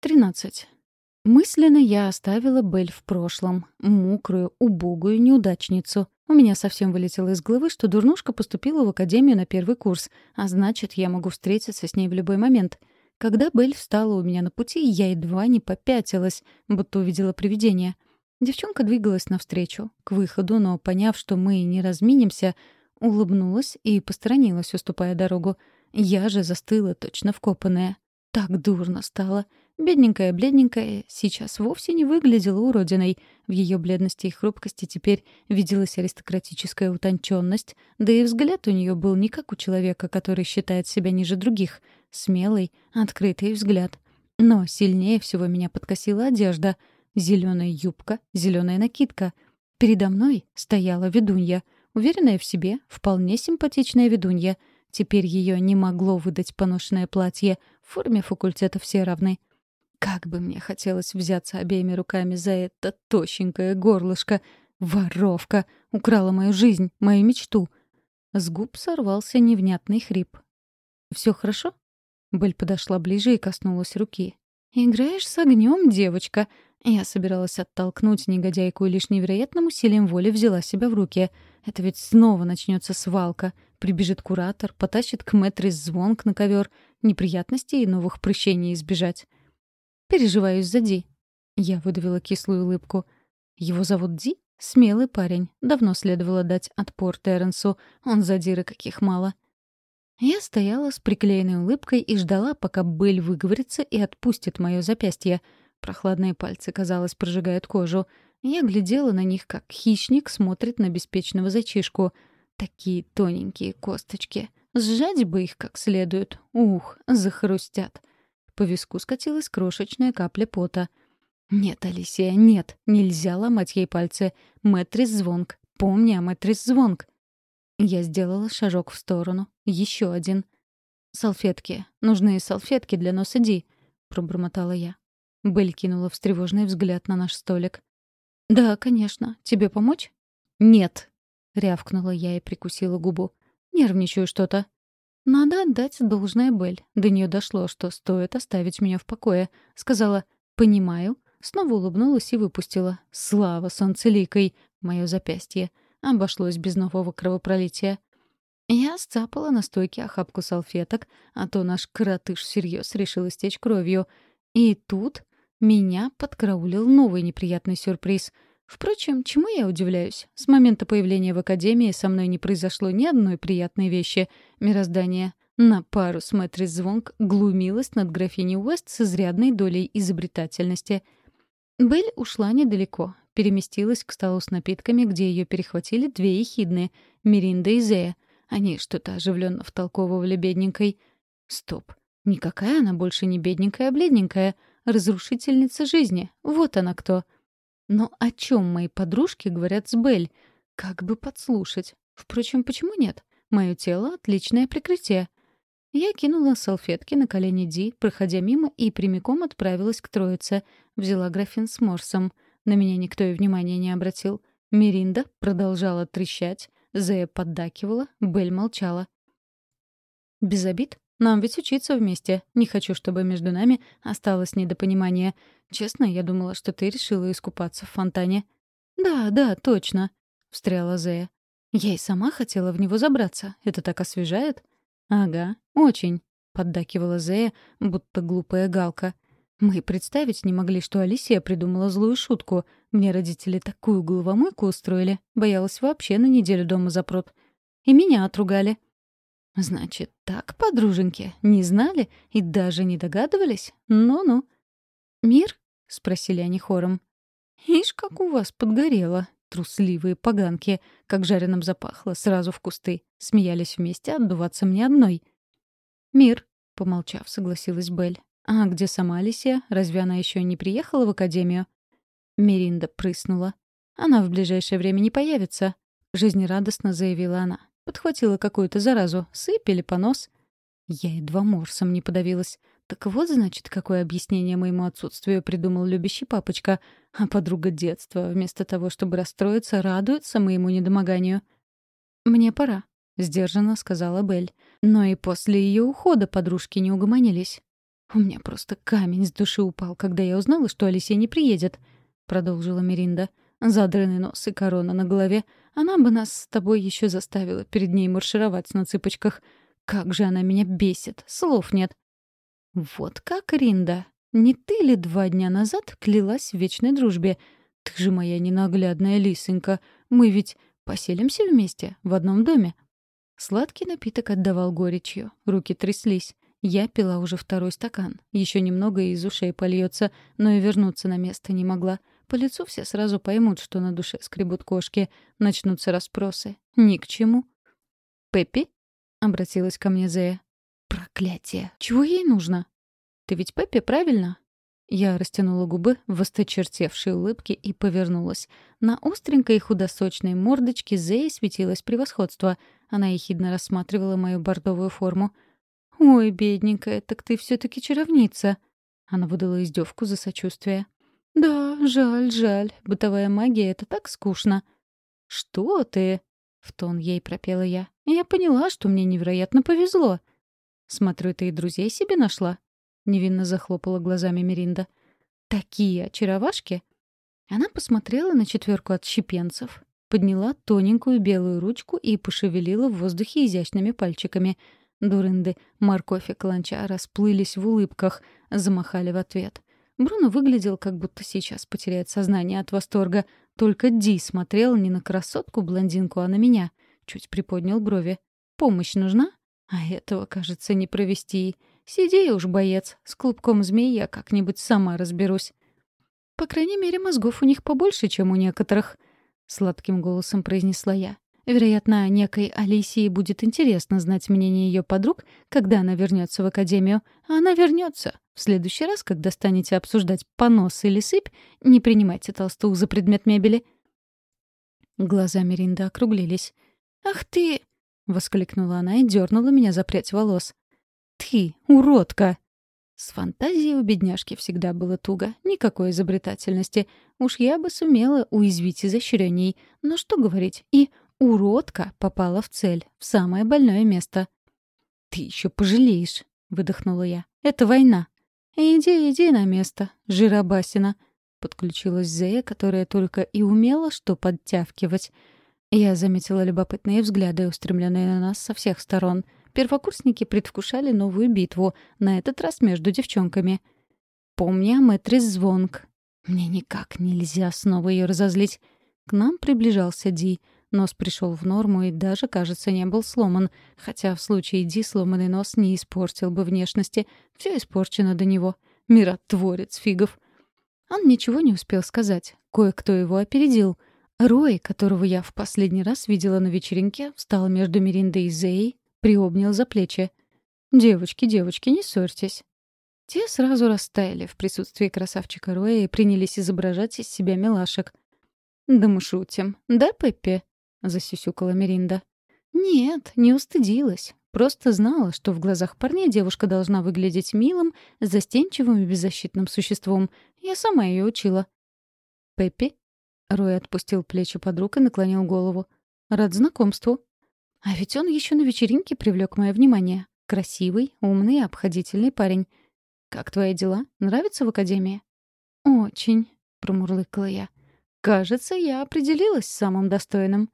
13. Мысленно я оставила Бель в прошлом. Мокрую, убогую неудачницу. У меня совсем вылетело из головы, что дурнушка поступила в академию на первый курс, а значит, я могу встретиться с ней в любой момент. Когда Бель встала у меня на пути, я едва не попятилась, будто увидела привидение. Девчонка двигалась навстречу, к выходу, но, поняв, что мы не разминимся, улыбнулась и посторонилась, уступая дорогу. Я же застыла, точно вкопанная. Так дурно стало. Бедненькая, бледненькая, сейчас вовсе не выглядела уродиной. В ее бледности и хрупкости теперь виделась аристократическая утонченность, да и взгляд у нее был не как у человека, который считает себя ниже других. Смелый, открытый взгляд. Но сильнее всего меня подкосила одежда. Зеленая юбка, зеленая накидка. Передо мной стояла ведунья. Уверенная в себе, вполне симпатичная ведунья. Теперь ее не могло выдать поношенное платье. В форме факультета все равны. Как бы мне хотелось взяться обеими руками за это тощенькое горлышко. Воровка! Украла мою жизнь, мою мечту. С губ сорвался невнятный хрип. «Все хорошо?» Бель подошла ближе и коснулась руки. «Играешь с огнем, девочка!» Я собиралась оттолкнуть негодяйку и лишь невероятным усилием воли взяла себя в руки. Это ведь снова начнется свалка. Прибежит куратор, потащит к мэтрис звонк на ковер. Неприятностей и новых прыщений избежать. Переживаю из-за Ди. Я выдавила кислую улыбку. Его зовут Ди? Смелый парень. Давно следовало дать отпор Терренсу. Он задиры каких мало. Я стояла с приклеенной улыбкой и ждала, пока Белль выговорится и отпустит мое запястье. Прохладные пальцы, казалось, прожигают кожу. Я глядела на них, как хищник смотрит на беспечного зайчишку. Такие тоненькие косточки. Сжать бы их как следует. Ух, захрустят. По виску скатилась крошечная капля пота. «Нет, Алисия, нет, нельзя ломать ей пальцы. Мэтрис Звонк. Помни о Мэтрис Звонк». Я сделала шажок в сторону. Еще один. «Салфетки. Нужны салфетки для носа Ди», — пробормотала я. Белль кинула встревоженный взгляд на наш столик. «Да, конечно. Тебе помочь?» «Нет», — рявкнула я и прикусила губу. «Нервничаю что-то». Надо отдать должное Бель. До нее дошло, что стоит оставить меня в покое. Сказала «понимаю», снова улыбнулась и выпустила. Слава солнцеликой! Мое запястье. Обошлось без нового кровопролития. Я сцапала на стойке охапку салфеток, а то наш коротыш всерьез решил истечь кровью. И тут меня подкраулил новый неприятный сюрприз — Впрочем, чему я удивляюсь? С момента появления в Академии со мной не произошло ни одной приятной вещи. Мироздание на пару с Мэтрис Звонк глумилась над графиней Уэст с изрядной долей изобретательности. Белль ушла недалеко, переместилась к столу с напитками, где ее перехватили две ехидные — Миринда и Зея. Они что-то оживленно втолковывали бедненькой. Стоп. Никакая она больше не бедненькая, а бледненькая. Разрушительница жизни. Вот она кто. — но о чем мои подружки говорят с Бель? Как бы подслушать. Впрочем, почему нет? Мое тело — отличное прикрытие. Я кинула салфетки на колени Ди, проходя мимо, и прямиком отправилась к троице. Взяла графин с морсом. На меня никто и внимания не обратил. Миринда продолжала трещать, Зея поддакивала, Бель молчала. «Без обид? Нам ведь учиться вместе. Не хочу, чтобы между нами осталось недопонимание. Честно, я думала, что ты решила искупаться в фонтане». «Да, да, точно», — встряла Зея. «Я и сама хотела в него забраться. Это так освежает?» «Ага, очень», — поддакивала Зея, будто глупая галка. Мы представить не могли, что Алисия придумала злую шутку. Мне родители такую головомойку устроили. Боялась вообще на неделю дома запрут. И меня отругали. Значит, так, подруженьки, не знали и даже не догадывались? Ну-ну. «Мир?» — спросили они хором. «Ишь, как у вас подгорело, трусливые поганки, как жареным запахло, сразу в кусты. Смеялись вместе, отдуваться мне одной». «Мир», — помолчав, согласилась Белль. «А где сама Алисия? Разве она еще не приехала в академию?» Миринда прыснула. «Она в ближайшее время не появится», — жизнерадостно заявила она. Подхватила какую-то заразу. Сыпели понос. Я едва морсом не подавилась. Так вот, значит, какое объяснение моему отсутствию придумал любящий папочка. А подруга детства, вместо того, чтобы расстроиться, радуется моему недомоганию. «Мне пора», — сдержанно сказала Белль. Но и после ее ухода подружки не угомонились. «У меня просто камень с души упал, когда я узнала, что Алисия не приедет», — продолжила Миринда. «Задранный нос и корона на голове. Она бы нас с тобой еще заставила перед ней маршировать на цыпочках. Как же она меня бесит, слов нет». «Вот как, Ринда? Не ты ли два дня назад клялась в вечной дружбе? Ты же моя ненаглядная лисонька. Мы ведь поселимся вместе, в одном доме». Сладкий напиток отдавал горечью, руки тряслись. Я пила уже второй стакан. Еще немного из ушей польется, но и вернуться на место не могла. По лицу все сразу поймут, что на душе скребут кошки. Начнутся расспросы. Ни к чему. «Пеппи?» — обратилась ко мне Зея. «Проклятие! Чего ей нужно?» «Ты ведь Пеппи, правильно?» Я растянула губы в осточертевшей улыбке и повернулась. На остренькой худосочной мордочке Зеи светилось превосходство. Она ехидно рассматривала мою бордовую форму — «Ой, бедненькая, так ты все-таки чаровница!» Она выдала издевку за сочувствие. «Да, жаль, жаль. Бытовая магия — это так скучно». «Что ты?» — в тон ей пропела я. «Я поняла, что мне невероятно повезло». «Смотрю, ты и друзей себе нашла?» — невинно захлопала глазами Меринда. «Такие очаровашки!» Она посмотрела на четверку отщепенцев, подняла тоненькую белую ручку и пошевелила в воздухе изящными пальчиками — Дурынды, морковь и каланча расплылись в улыбках, замахали в ответ. Бруно выглядел, как будто сейчас потеряет сознание от восторга. Только Ди смотрел не на красотку-блондинку, а на меня. Чуть приподнял брови. «Помощь нужна?» А этого, кажется, не провести. Сиди уж, боец, с клубком змей я как-нибудь сама разберусь. По крайней мере, мозгов у них побольше, чем у некоторых, — сладким голосом произнесла я. Вероятно, некой Алисии будет интересно знать мнение ее подруг, когда она вернется в академию. А она вернется. В следующий раз, когда станете обсуждать понос или сыпь, не принимайте толстух за предмет мебели. Глаза Меринда округлились. «Ах ты!» — воскликнула она и дернула меня за прядь волос. «Ты, уродка!» С фантазией у бедняжки всегда было туго, никакой изобретательности. Уж я бы сумела уязвить изощренней. Но что говорить, и Уродка попала в цель, в самое больное место. «Ты еще пожалеешь», — выдохнула я. «Это война». «Иди, иди на место, жиробасина», — подключилась Зея, которая только и умела что подтявкивать. Я заметила любопытные взгляды, устремленные на нас со всех сторон. Первокурсники предвкушали новую битву, на этот раз между девчонками. «Помни о Мэтрис Звонг». Мне никак нельзя снова ее разозлить. К нам приближался Ди — Нос пришел в норму и даже, кажется, не был сломан, хотя в случае Ди сломанный нос не испортил бы внешности. Все испорчено до него. Миротворец фигов. Он ничего не успел сказать. Кое-кто его опередил. Рой, которого я в последний раз видела на вечеринке, встал между Мериндой и Зеей, приобнял за плечи. «Девочки, девочки, не ссорьтесь». Те сразу растаяли в присутствии красавчика Роя и принялись изображать из себя милашек. «Да мы шутим. Да, Пеппи?» — засюсюкала Меринда. «Нет, не устыдилась. Просто знала, что в глазах парней девушка должна выглядеть милым, застенчивым и беззащитным существом. Я сама ее учила». «Пеппи?» Рой отпустил плечи подруг и наклонил голову. «Рад знакомству». А ведь он еще на вечеринке привлек мое внимание. Красивый, умный, обходительный парень. «Как твои дела? Нравится в академии?» «Очень», — промурлыкала я. «Кажется, я определилась с самым достойным».